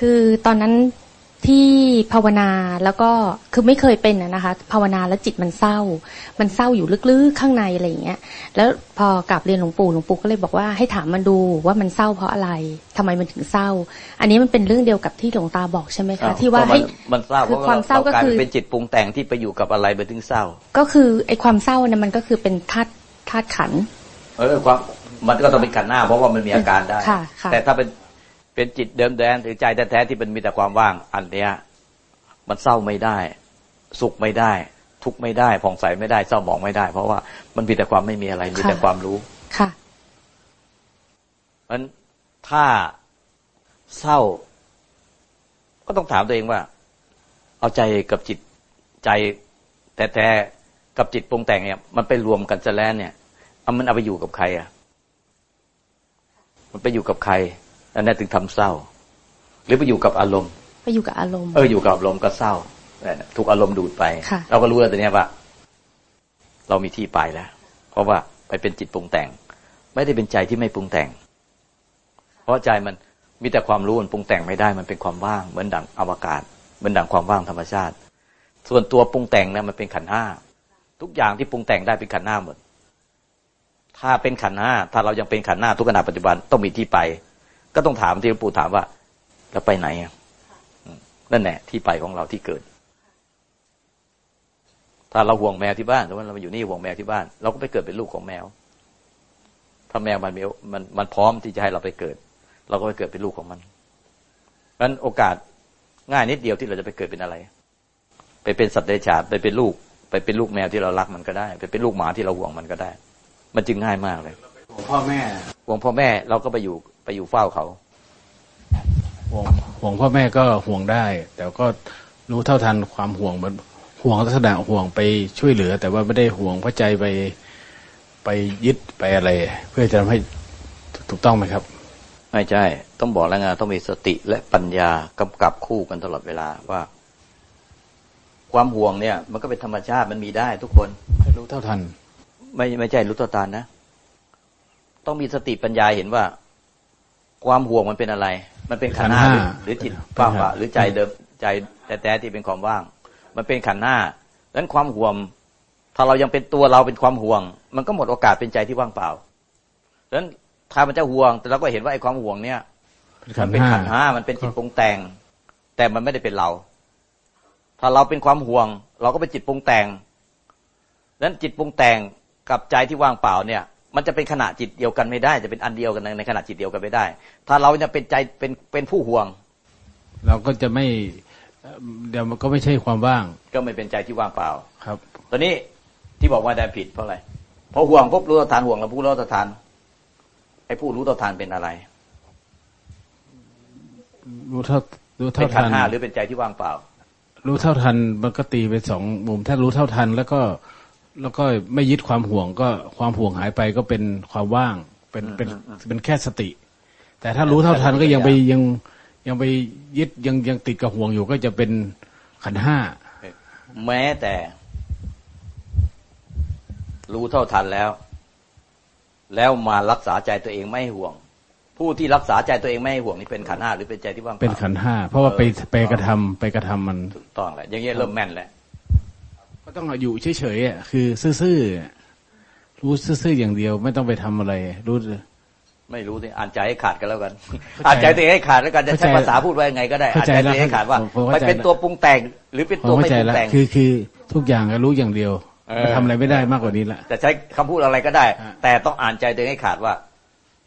คือตอนนั้นที่ภาวนาแล้วก็คือไม่เคยเป็นนะคะภาวนาแล้วจิตมันเศร้า มันเศร้าอยู่ลึกๆข้างในอะไรอย่างเงี้ย แล้วพอกลับเรียนหลวงปู่หลวงปู่ก็เลยบอกว่าให้ถามมันดูว่ามันเศร้าเพราะอะไรทำไมมันถึงเศร้า อันนี้มันเป็นเรื่องเดียวกับที่หลวงตาบอกใช่ไหมคะที่ว่าให้มันเศร้าคือความเศร้าก็คือเป็นจิตปรุงแต่งที่ไปอยู่กับอะไรไปถึงเศร้า ก็คือไอ้ความเศร้าเนี่ยมันก็คือเป็นธาตุธาตุขัน เออความมันก็ต้องเป็นขันหน้าเพราะว่ามันมีอาการได้แต่ถ้าเป็น เป็นจิตเดิมแดนหรือใจแท้ๆที่มันมีแต่ความว่าง อันเนี้ย มันเศร้าไม่ได้ สุขไม่ได้ ทุกไม่ได้ผ่องใสไม่ได้เศร้าหมองไม่ได้ เพราะว่ามันมีแต่ความไม่มีอะไร มีแต่ความรู้ค่ะมันถ้าเศร้า ก็ต้องถามตัวเองว่า เอาใจกับจิตใจแต่แต่กับจิตปรุงแต่งเนี่ย มันไปรวมกันจะแล้วเนี่ยเอามันเอาไปอยู่กับใครอะ มันไปอยู่กับใคร อันนั้นถึงทำเศร้า หรือไปอยู่กับอารมณ์ไปอยู่กับอารมณ์เอออยู่กับอารมณ์ก็เศร้าถูกอารมณ์ดูดไป เราก็รู้แล้วตอนนี้ว่า เรามีที่ไปแล้ว เพราะว่าไปเป็นจิตปรุงแต่ง ไม่ได้เป็นใจที่ไม่ปรุงแต่ง เพราะใจมันมีแต่ความรู้มันปรุงแต่งไม่ได้ มันเป็นความว่างเหมือนดังอวกาศ เหมือนดังความว่างธรรมชาติ ส่วนตัวปรุงแต่งนะมันเป็นขันห้าทุกอย่างที่ปรุงแต่งได้เป็นขันห้าหมด ถ้าเป็นขันห้าถ้าเรายังเป็นขันห้าทุกขณะปัจจุบันต้องมีที่ไป ก็ต้องถามที่หลวงปู่ถามว่า แล้วไปไหนนั่นแหละที่ไปของเราที่เกิด ถ้าเราห่วงแมวที่บ้านหรือว่าเรามาอยู่นี่ห่วงแมวที่บ้าน เราก็ไปเกิดเป็นลูกของแมว ถ้าแมวมันมีมันมันพร้อมที่จะให้เราไปเกิด เราก็ไปเกิดเป็นลูกของมันนั้นโอกาสง่ายนิดเดียวที่เราจะไปเกิดเป็นอะไร ไปเป็นสัตว์เดรัจฉานไปเป็นลูก ไปเป็นลูกแมวที่เรารักมันก็ได้ ไปเป็นลูกหมาที่เราห่วงมันก็ได้ มันจึงง่ายมากเลยห่วงพ่อแม่ห่วงพ่อแม่เราก็ไปอยู่ไป อยู่เฝ้าเขาห่วงห่วงพ่อแม่ก็ห่วงได้ แต่ก็รู้เท่าทันความห่วงมันห่วงลักษณะห่วงไปช่วยเหลือ แต่ว่าไม่ได้ห่วงพระใจไปไปยึดไปอะไร เพื่อจะทำให้ถูกต้องไหมครับ ไม่ใช่ ต้องบอกแล้วไงต้องมีสติและปัญญากำกับคู่กันตลอดเวลาว่า ความห่วงเนี่ย มันก็เป็นธรรมชาติมันมีได้ทุกคนรู้เท่าทัน ไม่ไม่ใช่รู้เท่าทันนะ ต้องมีสติปัญญาเห็นว่า ความห่วงมันเป็นอะไร มันเป็นขันห้าหรือจิตว่างเปล่าหรือใจเดิมใจแต่แต่ที่เป็นความว่าง มันเป็นขันห้าดังนั้นความห่วง ถ้าเรายังเป็นตัวเราเป็นความห่วง มันก็หมดโอกาสเป็นใจที่ว่างเปล่าดังนั้นถ้ามันจะห่วง แต่เราก็เห็นว่าไอ้ความห่วงเนี่ยมันเป็นขันห้ามันเป็นจิตปรุงแต่ง แต่มันไม่ได้เป็นเรา ถ้าเราเป็นความห่วง เราก็เป็นจิตปรุงแต่งดังนั้นจิตปรุงแต่งกับใจที่ว่างเปล่าเนี่ย มันจะเป็นขณะจิตเดียวกันไม่ได้ จะเป็นอันเดียวกันในขณะจิตเดียวกันไม่ได้ ถ้าเราจะเป็นใจเป็นเป็นผู้ห่วง เราก็จะไม่เดี๋ยวมันก็ไม่ใช่ความว่าง ก็ไม่เป็นใจที่ว่างเปล่าครับ ตอนนี้ที่บอกว่าได้ผิดเพราะอะไรเพราะห่วงพบรู้ต่อทานห่วงแล้วผู้รู้ต่อทานไอ้ผู้รู้ต่อทานเป็นอะไร รู้เท่ารู้เท่าทันหรือเป็นใจที่ว่างเปล่า รู้เท่าทันมันก็ตีเป็นสองมุมถ้ารู้เท่าทันแล้วก็ แล้วก็ไม่ยึดความห่วงก็ความห่วงหายไปก็เป็นความว่าง เป็นเป็นเป็นแค่สติ แต่ถ้ารู้เท่าทันก็ยังไปยังยังไปยึดยังยังติดกับห่วงอยู่ก็จะเป็นขันห้าแม้แต่ รู้เท่าทันแล้ว แล้วมารักษาใจตัวเองไม่ห่วง ผู้ที่รักษาใจตัวเองไม่ห่วงนี่เป็นขันห้าหรือเป็นใจที่ว่างเป็นขันห้าเพราะว่าไปไปกระทำไปกระทำมันถูกต้องแหละอย่างเงี้ยเริ่มแม่นแล้ว ก็ต้องอยู่เฉยๆอะคือซื่อๆรู้ซื่อๆอย่างเดียว ไม่ต้องไปทำอะไร รู้ไม่รู้สิอ่านใจให้ขาดกันแล้วกันอ่านใจตัวเองให้ขาดแล้วกันจะใช้ภาษาพูดว่าไงก็ได้อ่านใจตัวเองให้ขาดว่ามันเป็นตัวปรุงแต่ง หรือเป็นตัวไม่ปรุงแต่งคือคือทุกอย่างรู้อย่างเดียวทำอะไรไม่ได้มากกว่านี้ละจะใช้คำพูดอะไรก็ได้ แต่ต้องอ่านใจตัวเองให้ขาดว่า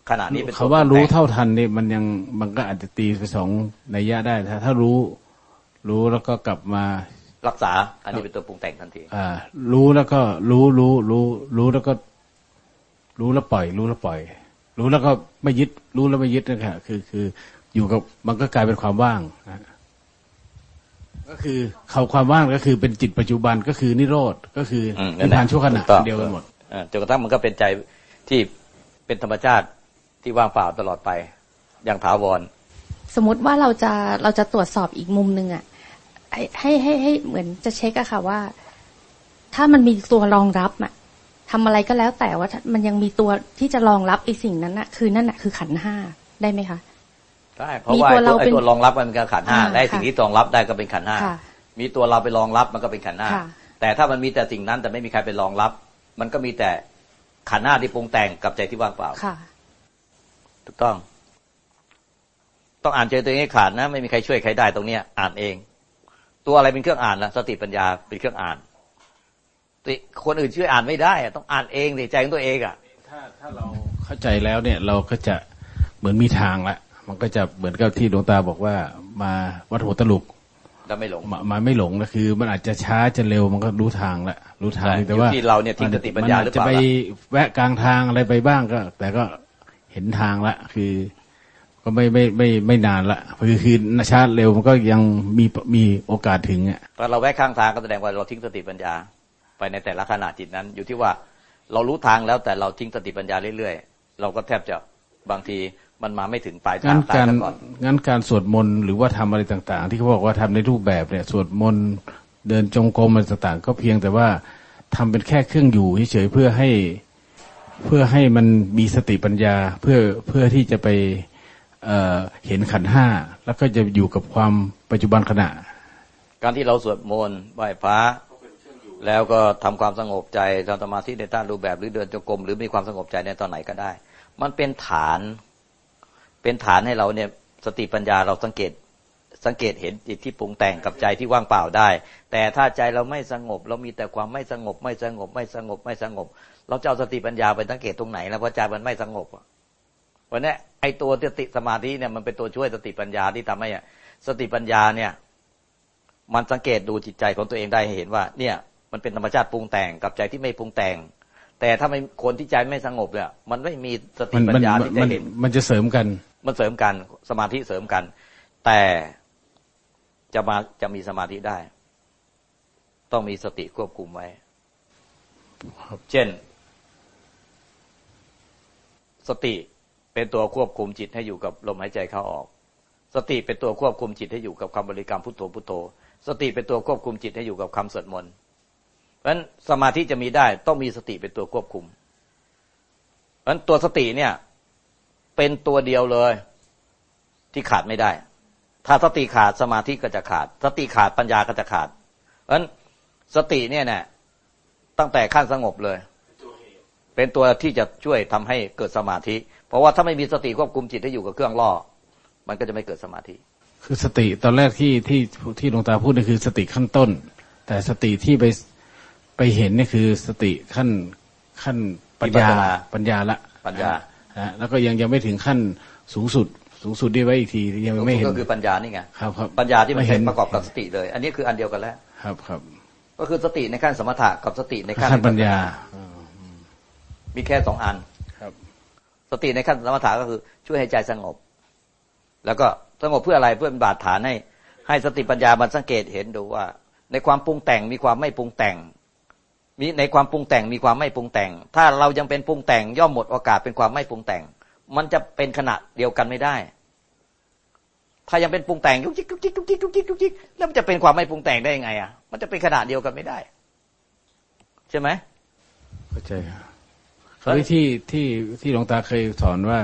ขณะนี้เป็นเขาว่ารู้เท่าทันนี่มันยังมันก็อาจจะตีไปสองในยะได้ถ้าถ้ารู้ รู้แล้วก็กลับมา รักษา อันนี้เป็นตัวปรุงแต่งทันทีอ่า รู้แล้วก็ รู้รู้รู้รู้แล้วก็ รู้แล้วปล่อย รู้แล้วปล่อย รู้แล้วก็ไม่ยึด รู้แล้วไม่ยึดนะครับคือคืออยู่กับมันก็กลายเป็นความว่างนะก็คือเขาความว่างก็คือเป็นจิตปัจจุบันก็คือนิโรธก็คือนิพพานชั่วขณะเดียวกันหมดจนกระทั่งมันก็เป็นใจที่เป็นธรรมชาติที่ว่างเปล่าตลอดไป อย่างถาวร สมมติว่าเราจะเราจะตรวจสอบอีกมุมหนึ่งอะ ให้ให้ให้เหมือนจะเช็คอะค่ะว่า ถ้ามันมีตัวรองรับอะทำอะไรก็แล้วแต่ว่ามันยังมีตัวที่จะรองรับไอ้สิ่งนั้นอะคือนั่นอะคือขันห้าได้ไหมคะใช่เพราะว่ามีตัวไอ้เราตัวไอ้เป็นตัวรองรับมันเป็นขันธ์ห้าอ่าและไอ้สิ่งค่ะที่รองรับได้ก็เป็นขันธ์ห้าค่ะมีตัวเราไปรองรับมันก็เป็นขันธ์ห้าค่ะแต่ถ้ามันมีแต่สิ่งนั้นแต่ไม่มีใครไปรองรับ มันก็มีแต่ขันธ์ห้าที่ปรุงแต่งกับใจที่ว่างเปล่าค่ะถูกต้อง ต้องอ่านเจอตัวเองให้ขาดนะ ไม่มีใครช่วยใครได้ตรงเนี้ย อ่านเอง ตัวอะไรเป็นเครื่องอ่านล่ะสติปัญญาเป็นเครื่องอ่านติคนอื่นช่วยอ่านไม่ได้อะต้องอ่านเองสิใจของตัวเองอะถ้าถ้าเราเข้าใจแล้วเนี่ยเราก็จะเหมือนมีทางละมันก็จะเหมือนกับที่หลวงตาบอกว่ามาวัดหัวตะลุกเราไม่หลงมามาไม่หลงนะคือ มันอาจจะช้าจะเร็วมันก็รู้ทางละรู้ทางใช่แต่ว่าอยู่ที่เราเนี่ยทิ้งสติปัญญาหรือเปล่ามันจจะไปแวะกลางทางอะไรไปบ้างก็ แต่ก็เห็นทางละคือ ก็ไม่ไม่ไม่ไม่นานละคือคือช้าเร็วมันก็ยังมีมีโอกาสถึงอะตอนเราแวะข้างทางก็แสดงว่าเราทิ้งสติปัญญา ไปในแต่ละขณะจิตนั้น อยู่ที่ว่าเรารู้ทางแล้วแต่เราทิ้งสติปัญญาเรื่อยๆ เราก็แทบจะบางทีมันมาไม่ถึงปลายทางั้งนตายการซะก่อนงั้นการสวดมนต์หรือว่าทำอะไรต่าง ๆ ที่เขาบอกว่าทำในรูปแบบเนี่ยสวดมนต์เดินจงกรมอะไรต่างๆ ก็เพียงแต่ว่าทำเป็นแค่เครื่องอยู่เฉยๆเพื่อให้เพื่อให้มันมีสติปัญญาเพื่อเพื่อที่จะไป เเห็นขันห้าแล้วก็จะอยู่กับความปัจจุบันขณะ การที่เราสวดมนต์ไหว้พระแล้วก็ทำความสงบใจทำสมาธิในต้านรูปแบบหรือเดินจงกรมหรือมีความสงบใจในตอนไหนก็ได้ มันเป็นฐานเป็นฐานให้เราเนี่ยสติปัญญาเราสังเกตสังเกตเห็นจิตที่ปรุงแต่งกับใจที่ว่างเปล่าได้ แต่ถ้าใจเราไม่สงบ เรามีแต่ความไม่สงบ ไม่สงบ ไม่สงบไม่สงบ เราจะเอาสติปัญญาไปสังเกตตรงไหน แล้วพระใจมันไม่สงบอะ วันนี้ไอตัวสติสมาธิเนี่ยมันเป็นตัวช่วยสติปัญญาที่ทำให้อะสติปัญญาเนี่ย มันสังเกตดูจิตใจของตัวเองได้ให้เห็นว่า เนี่ยมันเป็นธรรมชาติปรุงแต่งกับใจที่ไม่ปรุงแต่ง แต่ถ้าไม่คนที่ใจไม่สงบเนี่ยมันไม่มีสติมันปัมัญนญามันที่จะมันเห็นมันจะเสริมกัน มันเสริมกันสมาธิเสริมกัน แต่จะมาจะมีสมาธิได้ ต้องมีสติควบคุมไว้ครับเช่น สติ เป็นตัวควบคุมจิตให้อยู่กับลมหายใจเข้าออก สติเป็นตัวควบคุมจิตให้อยู่กับคำบริกรรมพุทโธพุทโธ สติเป็นตัวควบคุมจิตให้อยู่กับคำสวดมนต์เพราะฉะนั้นสมาธิจะมีได้ต้องมีสติเป็นตัวควบคุม เพราะฉะนั้นตัวสติเนี่ยเป็นตัวเดียวเลยที่ขาดไม่ได้ ถ้าสติขาดสมาธิก็จะขาด สติขาดปัญญาก็จะขาด เพราะฉะนั้นสติเนี่ยเนี่ยตั้งแต่ขั้นสงบเลย เป็นตัวที่จะช่วยทำให้เกิดสมาธิ เพราะว่าถ้าไม่มีสติควบคุมจิตให้อยู่กับเครื่องล่อ มันก็จะไม่เกิดสมาธิ คือสติตอนแรกที่ที่ที่หลวงตาพูดนี่คือสติขั้นต้น แต่สติที่ไปไปเห็นนี่คือสติขั้นขั้นปัญญาวิปัสสนาปัญญาละปัญญาฮะแล้วก็ยังยังไม่ถึงขั้นสูงสุดสูงสุดที่ไว้อีกทียังไม่เห็นก็คือปัญญานี่ไงครับครับปัญญาที่มันไเป็นประกอบกับสติเลย อันนี้คืออันเดียวกันแล้วครับครับ ก็คือสติในขั้นสมถะกับสติในขั้นขั้นปัญญา มีแค่สองอันครับ สติในขั้นสมถะก็คือช่วยให้ใจสงบ แล้วก็สงบเพื่ออะไรเพื่อเป็นบาดฐานให้ให้สติปัญญามันสังเกตเห็นดูว่า ในความปรุงแต่งมีความไม่ปรุงแต่ง มีในความปรุงแต่งมีความไม่ปรุงแต่ง ถ้าเรายังเป็นปรุงแต่งย่อมหมดโอกาสเป็นความไม่ปรุงแต่ง มันจะเป็นขณะเดียวกันไม่ได้ ถ้ายังเป็นปรุงแต่งยุกยิกยุกยิกยุกยิกยุกยิกยุกยิกแล้วมันจะเป็นความไม่ปรุงแต่งได้ยังไงอะมันจะเป็นขณะเดียวกันไม่ได้ ใช่ไหมเข้าใจครับ คราวนี้ที่ที่ที่หลวงตาเคยสอนว่า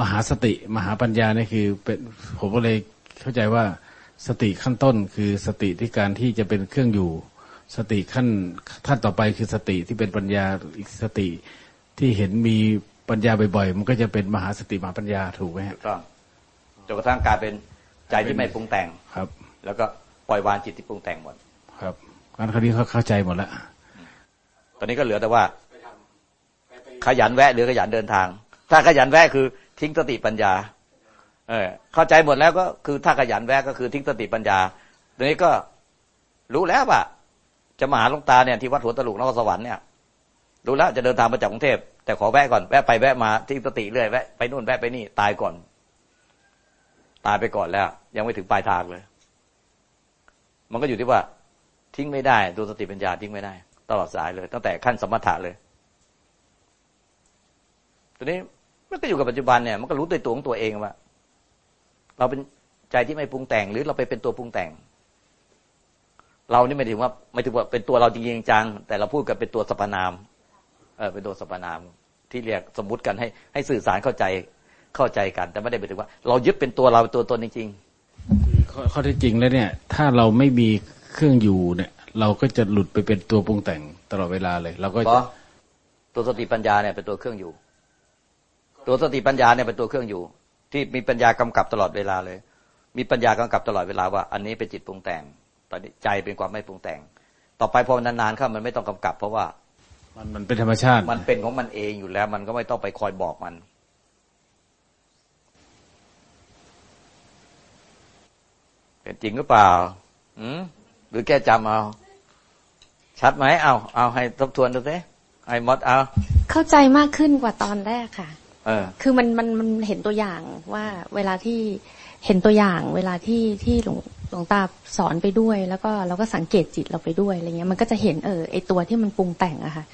มหาสติมหาปัญญานี่คือเป็นผมก็เลยเข้าใจว่าสติขั้นต้นคือสติที่การที่จะเป็นเครื่องอยู่ สติขั้นขั้นต่อไปคือสติที่เป็นปัญญาอีกสติที่เห็นมีปัญญาบ่อยๆ มันก็จะเป็นมหาสติมหาปัญญาถูกไหมฮะถูกต้องจนกระทั่งกลายเป็นใจที่ไม่ปรุงแต่งครับ แล้วก็ปล่อยวางจิตที่ปรุงแต่งหมด ครับงั้นคราวนี้เขาเข้าใจหมดแล้วตอนนี้ก็เหลือแต่ว่า ขยันแวะหรือขยันเดินทาง ถ้าขยันแวะคือทิ้งสติปัญญา เออเข้าใจหมดแล้วก็คือถ้าขยันแวะก็คือทิ้งสติปัญญาตอนนี้ก็รู้แล้วว่าจะมาหาหลวงตาเนี่ยที่วัดหัวตลุกนครสวรรค์เนี่ยรู้แล้วจะเดินทางมาจากกรุงเทพแต่ขอแวะก่อนแวะไปแวะมาทิ้งสติเรื่อยแวะไปนู่นแวะไปนี่ตายก่อน ตายไปก่อนแล้ว ยังไม่ถึงปลายทางเลย มันก็อยู่ที่ว่า ทิ้งไม่ได้ตัวสติปัญญาทิ้งไม่ได้ ตลอดสายเลย ตั้งแต่ขั้นสมถะเลย ตัวนี้มันก็อยู่กับปัจจุบันเนี่ยมันก็รู้ตัวตัวของตัวเองว่า เราเป็นใจที่ไม่ปรุงแต่ง หรือเราไปเป็นตัวปรุงแต่ง เรานี่ไม่ถึงว่าไม่ถึงว่าเป็นตัวเราจริงๆจัง แต่เราพูดกันเป็นตัวสรรพนามเออเป็นตัวสรรพนามที่เรียกสมมุติกันให้ให้สื่อสารเข้าใจเข้าใจกัน แต่ไม่ได้หมายถึงว่า เรายึดเป็นตัวเราเป็นตัวตนจริงข้อข้อเท็จจริงแล้วเนี่ย ถ้าเราไม่มีเครื่องอยู่เนี่ย เราก็จะหลุดไปเป็นตัวปรุงแต่งตลอดเวลาเลย เราก็ๆเพจะราะตัวสติปัญญาเนี่ยเป็นตัวเครื่องอยู่ ตัวสติปัญญาเนี่ยเป็นตัวเครื่องอยู่ ที่มีปัญญากำกับตลอดเวลาเลย มีปัญญากำกับตลอดเวลาว่า อันนี้เป็นจิตปรุงแต่ง ตอนนี้ใจเป็นความไม่ปรุงแต่ง ต่อไปพอนานๆเข้ามันไม่ต้องกำกับ เพราะว่ามันมันเป็นธรรมชาติ มันเป็นของมันเองอยู่แล้ว มันก็ไม่ต้องไปคอยบอกมัน เป็นจริงหรือเปล่าอืมหรือแกจำเอาชัดไหมเอาเอาให้ทบทวนดูสิไอ้มดเอา เข้าใจมากขึ้นกว่าตอนแรกค่ะเออ คือมันมันมันเห็นตัวอย่างว่าเวลาที่เห็นตัวอย่าง เวลาที่ที่หลวงหลวงตาสอนไปด้วย แล้วก็เราก็สังเกตจิตเราไปด้วยอะไรเงี้ย มันก็จะเห็นเออไอตัวที่มันปรุงแต่งอะค่ะ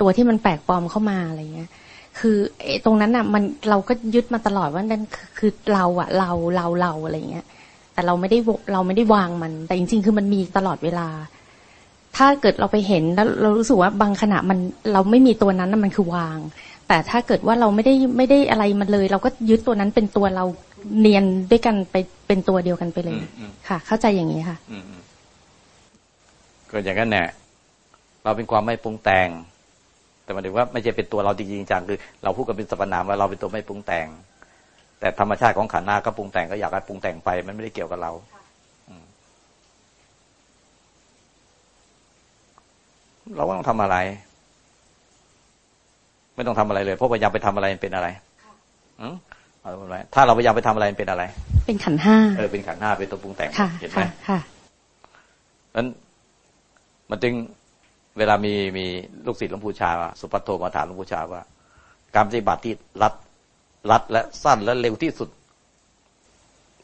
ตัวที่มันแปลกปลอมเข้ามาอะไรเงี้ย คือไอตรงนั้นอะมันเราก็ยึดมาตลอดว่านั่นคือคือเราอะเราเราเราอะไรเงี้ย แต่เราไม่ได้เราไม่ได้วางมัน แต่จริง ๆ คือมันมีตลอดเวลา ถ้าเกิดเราไปเห็นแล้วเรารู้สึกว่าบางขณะมันเราไม่มีตัวนั้นน่ะมันคือวาง แต่ถ้าเกิดว่าเราไม่ได้ไม่ได้อะไรมันเลย เราก็ยึดตัวนั้นเป็นตัวเราเนียนด้วยกันไปเป็นตัวเดียวกันไปเลยอืมอืมค่ะ เข้าใจอย่างนี้ค่ะอืมอืมก็อย่างนั้นแหละเราเป็นความไม่ปรุงแต่ง แต่หมายถึงว่าไม่ใช่เป็นตัวเราจริงๆจังคือ เราพูดกันเป็นสรรพนามว่าเราเป็นตัวไม่ปรุงแต่ง แต่ธรรมชาติของขันธ์หน้าก็ปรุงแต่งก็อยากให้ปรุงแต่งไป มันไม่ได้เกี่ยวกับเราอืมเราไม่ต้องทำอะไร ไม่ต้องทำอะไรเลยเพราะพยายามไปทำอะไรมันเป็นอะไรอืมเอาไว้ถ้าเราพยายามไปทำอะไรมันเป็นอะไร เป็นขันธ์ห้าเออเป็นขันธ์หน้าเป็นตัวปรุงแต่งค่ะเห็นไหมค่ะค่ะนั้นมันจึงเวลามีมีลูกศิษย์หลวงปู่ชา สุภัทโทมาถามหลวงปู่ชาว่า การปฏิบัติที่รัดรัดและสั้นและเร็วที่สุด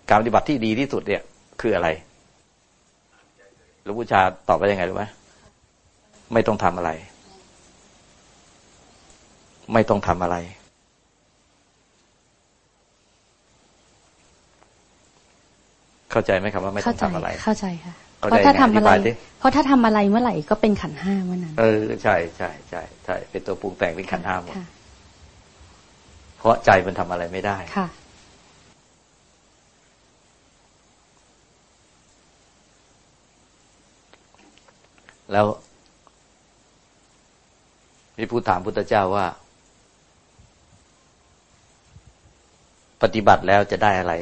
การปฏิบัติที่ดีที่สุดเนี่ย คืออะไรหลวงปู่ชาตอบว่ายังไงรู้ไหมไม่ต้องทำอะไร ไม่ต้องทำอะไร เข้าใจไหมครับว่าไม่ต้เข้าองใจทำอะไร เข้าใจค่ะเข้าเพใจราะถ้าทำอะไรอธิบายสิเพราะถ้าทำอะไรเมื่อไหร่ก็เป็นขันธ์ห้าเมื่อนั้น เออใช่ใช่ใช่ใช่เป็นตัวปรุงแต่งเป็นขันธ์ห้าหมดค่ะเพราะใจมันทำอะไรไม่ได้ค่ะแล้วมีผู้ถามพุทธเจ้าว่า ปฏิบัติแล้วจะได้อะไร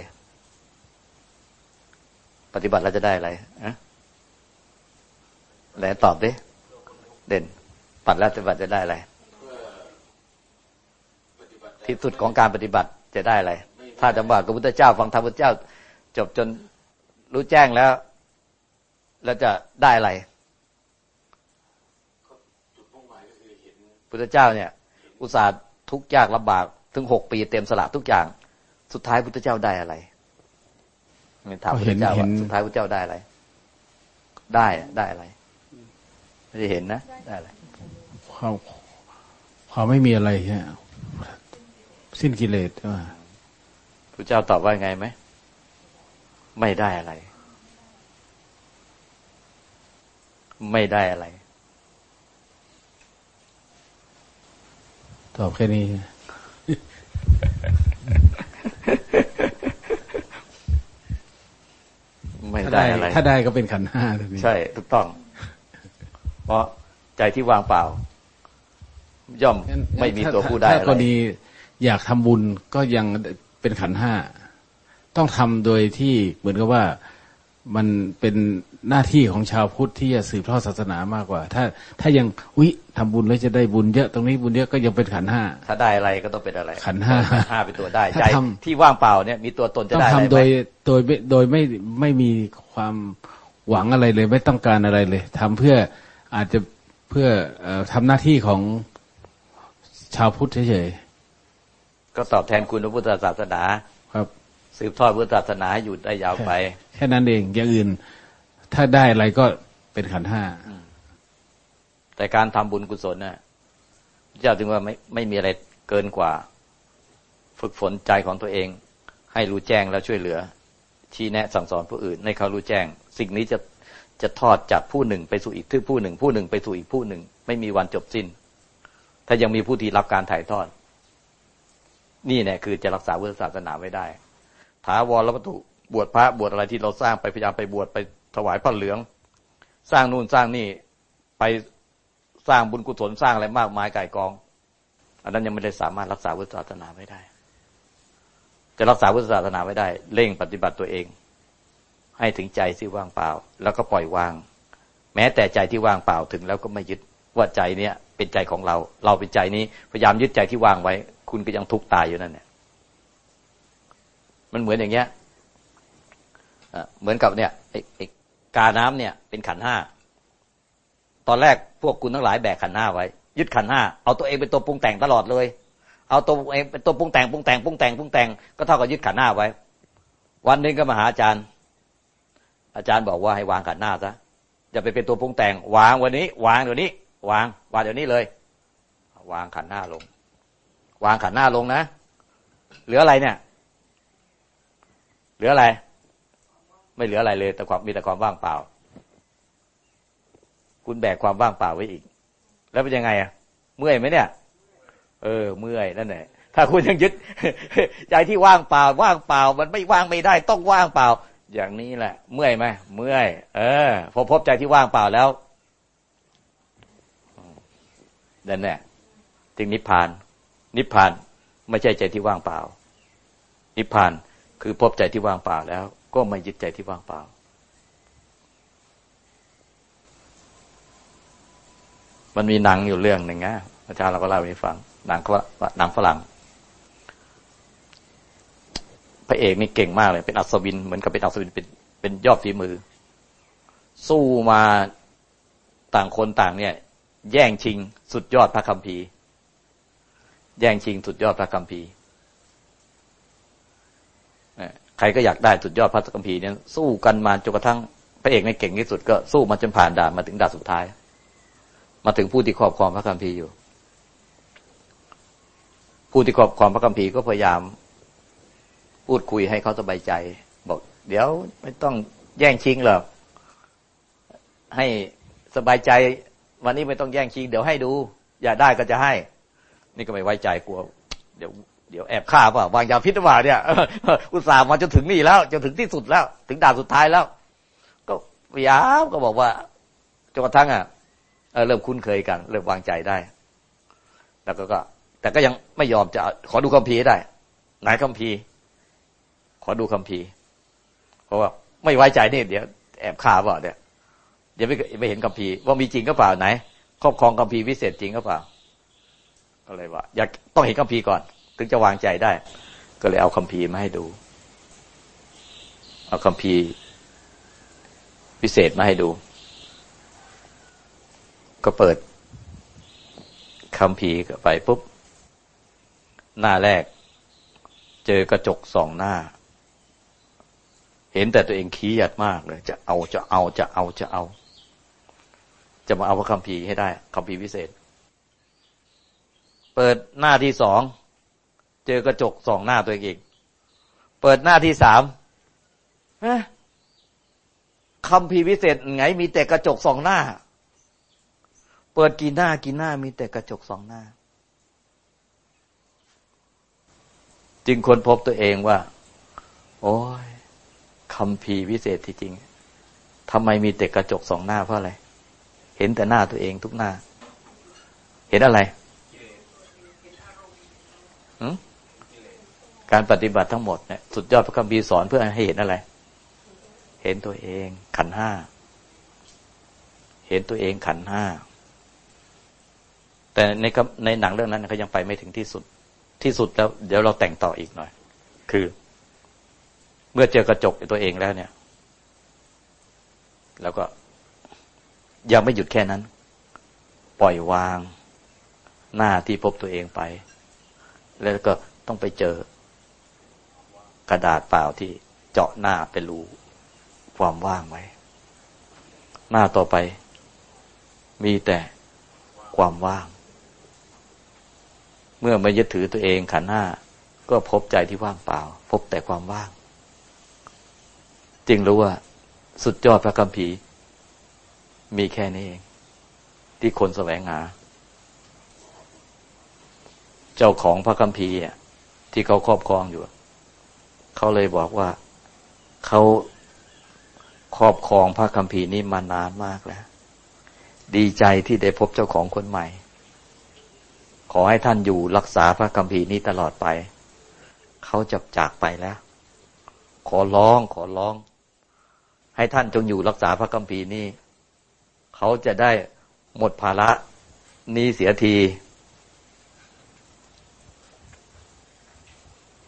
ปฏิบัติแล้วจะได้อะไรอะไหนตอบดิ เด่น ปัดแล้วปฏิบัติจะได้อะไร ที่สุดของการปฏิบัติจะได้อะไร ถ้าจะบอกกับพุทธเจ้า ฟังธรรมพุทธเจ้า จบจนรู้แจ้งแล้ว แล้วจะได้อะไรพุทธเจ้าเนี่ย อุตส่าห์ทุกข์ยากลำบาก ถึงหกปีเต็มสละทุกอย่าง สุดท้ายพุทธเจ้าได้อะไรถามพุทธเจ้าว่าสุดท้ายพุทธเจ้าได้อะไร ได้อะได้อะไรไม่ได้เห็นนะได้อะไรความความไม่มีอะไรฮะสิ้นกิเลสใช่ไหมพุทธเจ้าตอบว่าไงไหม ไม่ได้อะไร ไม่ได้อะไร ตอบแค่นี้ ไม่ถ้าได้ได้อะไร ถ้าได้ก็เป็นขันธ์ห้าทันทีใช่ถูกต้อง เพราะใจที่ว่างเปล่า ย่อมงั้นไม่มีถ้าตัวผู้ได้ถ้าอะไรกรณีอยากทำบุญก็ยังเป็นขันธ์ห้าต้องทำโดยที่เหมือนกับว่า มันเป็นหน้าที่ของชาวพุทธที่จะสืบทอดศาสนามากกว่า ถ้าถ้ายังอุ๊ยทำบุญแล้วจะได้บุญเยอะตรงนี้บุญเยอะก็ยังเป็นขันธ์ห้าถ้าได้อะไรก็ต้องเป็นอะไร ขันธ์ห้าขันธ์ห้าเป็นตัวได้ถ้าใจทำที่ว่างเปล่าเนี่ยมีตัวตนจะต้องได้อะไรทำโดไหมยโดยไม่โดยไม่ไม่มีความหวังอะไรเลย ไม่ต้องการอะไรเลยทำเพื่ออาจจะเพื่อเอ่อทำหน้าที่ของชาวพุทธเฉยก็ตอบแทนคุณพระพุทธศาสนาๆครับ สืบทอดพุทธศาสนาให้อยู่ได้ยาวไป แค่นั้นเองอย่างอื่น ถ้าได้อะไรก็เป็นขันธ์ห้าแต่การทำบุญกุศลน่ะพระเจ้าจึงว่าไม่ไม่มีอะไรเกินกว่า ฝึกฝนใจของตัวเอง ให้รู้แจ้งแล้วช่วยเหลือ ชี้แนะสั่งสอนผู้อื่น ให้เขารู้แจ้ง สิ่งนี้จะจะทอดจากผู้หนึ่งไปสู่อีกที่ผู้หนึ่ง ผู้หนึ่งไปสู่อีกผู้หนึ่ง ไม่มีวันจบสิ้น ถ้ายังมีผู้ที่รับการถ่ายทอด นี่แน่คือจะรักษาพุทธศาสนาไว้ได้ ถาวรแล้ววัตถุบวชพระบวชอะไรที่เราสร้างไปพยายามไปบวชไปถวายพระเหลือง สร้างนู่นสร้างนี่ไปสร้างบุญกุศลสร้างอะไรมากมายไก่กอง อันนั้นยังไม่ได้สามารถรักษาพุทธศาสนาไว้ได้ จะรักษาพุทธศาสนาไว้ได้ เร่งปฏิบัติตัวเอง ให้ถึงใจที่ว่างเปล่า แล้วก็ปล่อยวาง แม้แต่ใจที่ว่างเปล่าถึงแล้วก็ไม่ยึดว่าใจเนี้ยเป็นใจของเรา เราเป็นใจนี้พยายามยึดใจที่ว่างไว้ คุณก็ยังทุกข์ตายอยู่นั่นเนี่ย มันเหมือนอย่างเงี้ยเหมือนกับเนี่ยไอ้กาน้ำเนี่ยเป็นขันห้าตอนแรกพวกคุณทั้งหลายแบกขันห้าไว้ ยึดขันห้าเอาตัวเองเป็นตัวปรุงแต่งตลอดเลย เอาตัวเองเป็นตัวปรุงแต่งปรุงแต่งปรุงแต่งปรุงแต่งก็เท่ากับยึดขันห้าไว้ วันหนึ่งก็มาหาอาจารย์ อาจารย์บอกว่าให้วางขันห้าซะอย่าไปเป็นตัวปรุงแต่ง วางวันนี้ วางเดี๋ยวนี้ วางวางเดี๋ยวนี้เลย วางขันห้าลง วางขันห้าลงนะเหลืออะไรเนี่ย เหลืออะไร ไม่เหลืออะไรเลยแต่ความมีแต่ความว่างเปล่า คุณแบกความว่างเปล่าไว้อีก แล้วเป็นยังไงอะ เมื่อยไหมเนี่ย เออ เมื่อยนั่นแหละถ้าคุณยังยึดใจที่ว่างเปล่า ว่างเปล่า มันไม่ว่างไม่ได้ ต้องว่างเปล่า อย่างนี้แหละ เมื่อยไหมเมื่อย เออพอพบใจที่ว่างเปล่าแล้วนั่นแหละจึงนิพพาน นิพพานไม่ใช่ใจที่ว่างเปล่า นิพพาน คือพบใจที่ว่างเปล่าแล้ว ก็ไม่ยึดใจที่ว่างเปล่า มันมีหนังอยู่เรื่องหนึ่งนะอาจารย์เราก็เล่าให้ฟัง หนังว่าหนังฝรั่ง พระเอกนี่เก่งมากเลย เป็นอัศวิน เหมือนกับเป็นอัศวินเป็นเป็นยอดฝีมือ สู้มาต่างคนต่างเนี่ย แย่งชิงสุดยอดพระคัมภีร์ แย่งชิงสุดยอดพระคัมภีร์ ใครก็อยากได้สุดยอดพระคัมภีร์เนี่ยสู้กันมาจนกระทั่งพระเอกในเก่งที่สุดก็สู้มาจนผ่านด่านมาถึงด่านสุดท้าย มาถึงผู้ที่ครอบครองพระคัมภีร์อยู่ ผู้ที่ครอบครองพระคัมภีร์ก็พยายาม พูดคุยให้เขาสบายใจ บอก เดี๋ยวไม่ต้องแย่งชิงหรอกให้สบายใจ วันนี้ไม่ต้องแย่งชิง เดี๋ยวให้ดู อย่าได้ก็จะให้ นี่ก็ไม่ไว้ใจกลัว เดี๋ยว เดี๋ยวแอบฆ่าป่ะวางยาพิษหรือเปล่าเนี่ยอุตส่าห์มาจนถึงนี่แล้วจนถึงที่สุดแล้ว ถึงด่านสุดท้ายแล้ว ก็พยายามก็บอกว่าจนกระทั่งอะเริ่มคุ้นเคยกัน เริ่มวางใจได้ แล้วก็ก็ แต่ก็ยังไม่ยอมจะขอดูคัมภีร์ได้ ไหนคัมภีร์ขอดูคัมภีร์เพราะว่าไม่ไว้ใจนี่เดี๋ยวแอบฆ่าเปล่าเนี่ยเดี๋ยวไม่ไม่เห็นคัมภีร์ว่ามีจริงก็เปล่าไหน ครอบครองคัมภีร์วิเศษจริงก็เปล่าก็เลยว่าอยากต้องเห็นคัมภีร์ก่อน ถึงจะวางใจได้ ก็เลยเอาคัมภีร์มาให้ดู เอาคัมภีร์พิเศษมาให้ดู ก็เปิดคำผีไปปุ๊บ หน้าแรก เจอกระจกสองหน้า เห็นแต่ตัวเองขี้หยัดมากเลย จะเอาจะเอาจะเอาจะเอา จะมาเอาพระคำผีให้ได้คำผีพิเศษ เปิดหน้าที่สอง เจอกระจกสองหน้าตัวเองอีก เปิดหน้าที่สามคำพีพิเศษไงมีแต่กระจกสองหน้า เปิดกี่หน้ากี่หน้ามีแต่กระจกสองหน้า จึงค้นพบตัวเองว่า โอ้ยคำพีวิเศษที่จริงทำไมมีแต่กระจกสองหน้าเพราะอะไร เห็นแต่หน้าตัวเองทุกหน้า เห็นอะไร การปฏิบัติทั้งหมดเนี่ยสุดยอดพระคัมภีร์สอนเพื่อให้เห็นอะไร เห็นตัวเอง ขันห้า เห็นตัวเองขันห้า แต่ในในหนังเรื่องนั้นเขายังไปไม่ถึงที่สุด ที่สุดแล้ว เดี๋ยวเราแต่งต่ออีกหน่อย คือ เมื่อเจอกระจกตัวเองแล้วเนี่ย แล้วก็ยังไม่หยุดแค่นั้น ปล่อยวาง หน้าที่พบตัวเองไป แล้วก็ต้องไปเจอ กระดาษเปล่าที่เจาะหน้าเป็นรูความว่างไว้ หน้าต่อไป มีแต่ความว่าง เมื่อไม่ยึดถือตัวเองขันห้าก็พบใจที่ว่างเปล่า พบแต่ความว่าง จึงรู้ว่า สุดยอดพระคัมภีร์ มีแค่นี้เอง ที่คนแสวงหา เจ้าของพระคัมภีร์ที่เขาครอบครองอยู่ เขาเลยบอกว่าเขาครอบครองพระคัมภีร์นี้มานานมากแล้ว ดีใจที่ได้พบเจ้าของคนใหม่ ขอให้ท่านอยู่รักษาพระคัมภีร์นี้ตลอดไป เขาจะจากไปแล้ว ขอร้องขอร้อง ให้ท่านจงอยู่รักษาพระคัมภีร์นี้ เขาจะได้หมดภาระนี้เสียที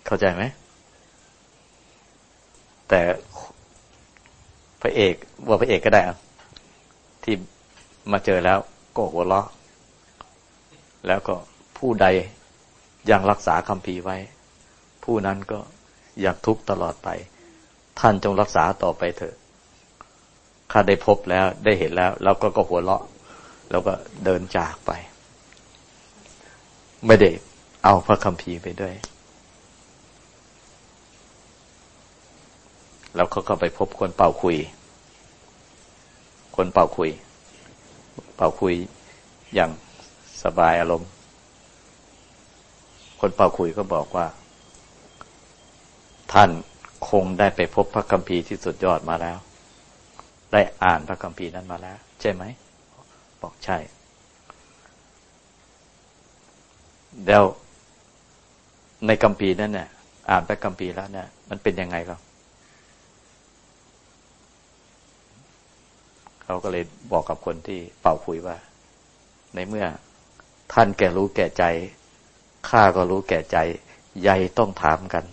เข้าใจไหม แต่พระเอกว่าพระเอกก็ได้อะที่มาเจอแล้ว ก็หัวเราะ แล้วก็ผู้ใดยังรักษาคำพีไว้ ผู้นั้นก็อยากทุกข์ตลอดไป ท่านจงรักษาต่อไปเถอะข้าได้พบแล้วได้เห็นแล้ว แล้วก็ก็หัวเราะ แล้วก็เดินจากไป ไม่ได้เอาพระคัมภีไปด้วย แล้วเขาก็ไปพบคนเป่าคุย คนเป่าคุย เป่าคุยอย่างสบายอารมณ์ คนเป่าคุยก็บอกว่า ท่านคงได้ไปพบพระคัมภีร์ที่สุดยอดมาแล้ว ได้อ่านพระคัมภีร์นั้นมาแล้ว ใช่ไหม บอกใช่ แล้วในคัมภีร์นั้นเนี่ยอ่านพระคัมภีร์แล้วเนี่ยมันเป็นยังไงครับ เขาก็เลยบอกกับคนที่เป่าคุยว่า ในเมื่อท่านแก่รู้แก่ใจข้าก็รู้แก่ใจใหญ่ต้องถามกัน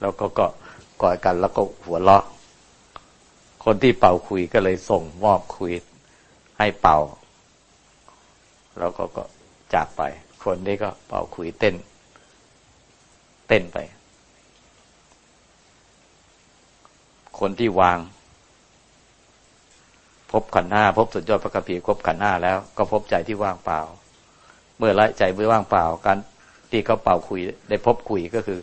แล้วก็ก็กอดกันแล้วก็หัวเราะคนที่เป่าคุยก็เลยส่งมอบคุยให้เป่า แล้วก็ก็จากไป คนนี้ก็เป่าคุยเต้น เต้นไป คนที่วาง พบขันห้าพบสุดยอดพระคัมภีร์พบขันห้าแล้ว ก็พบใจที่ว่างเปล่า เมื่อละใจเมื่อว่างเปล่า การที่เขาเป่าคุย ได้พบคุยก็คือ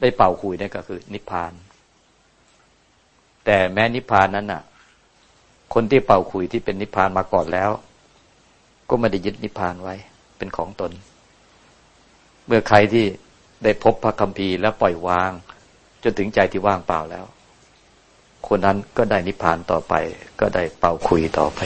ได้เป่าคุยนี่นก็คือ นิพพาน แต่แม้นิพพานนั้นน่ะ คนที่เป่าคุยที่เป็นนิพพานมาก่อนแล้ว ก็ไม่ได้ยึดนิพพานไว้ เป็นของตน เมื่อใครที่ได้พบพระคัมภีร์แล้วปล่อยวาง จนถึงใจที่ว่างเปล่าแล้ว คนนั้นก็ได้นิพพานต่อไป ก็ได้เป่าคุยต่อไป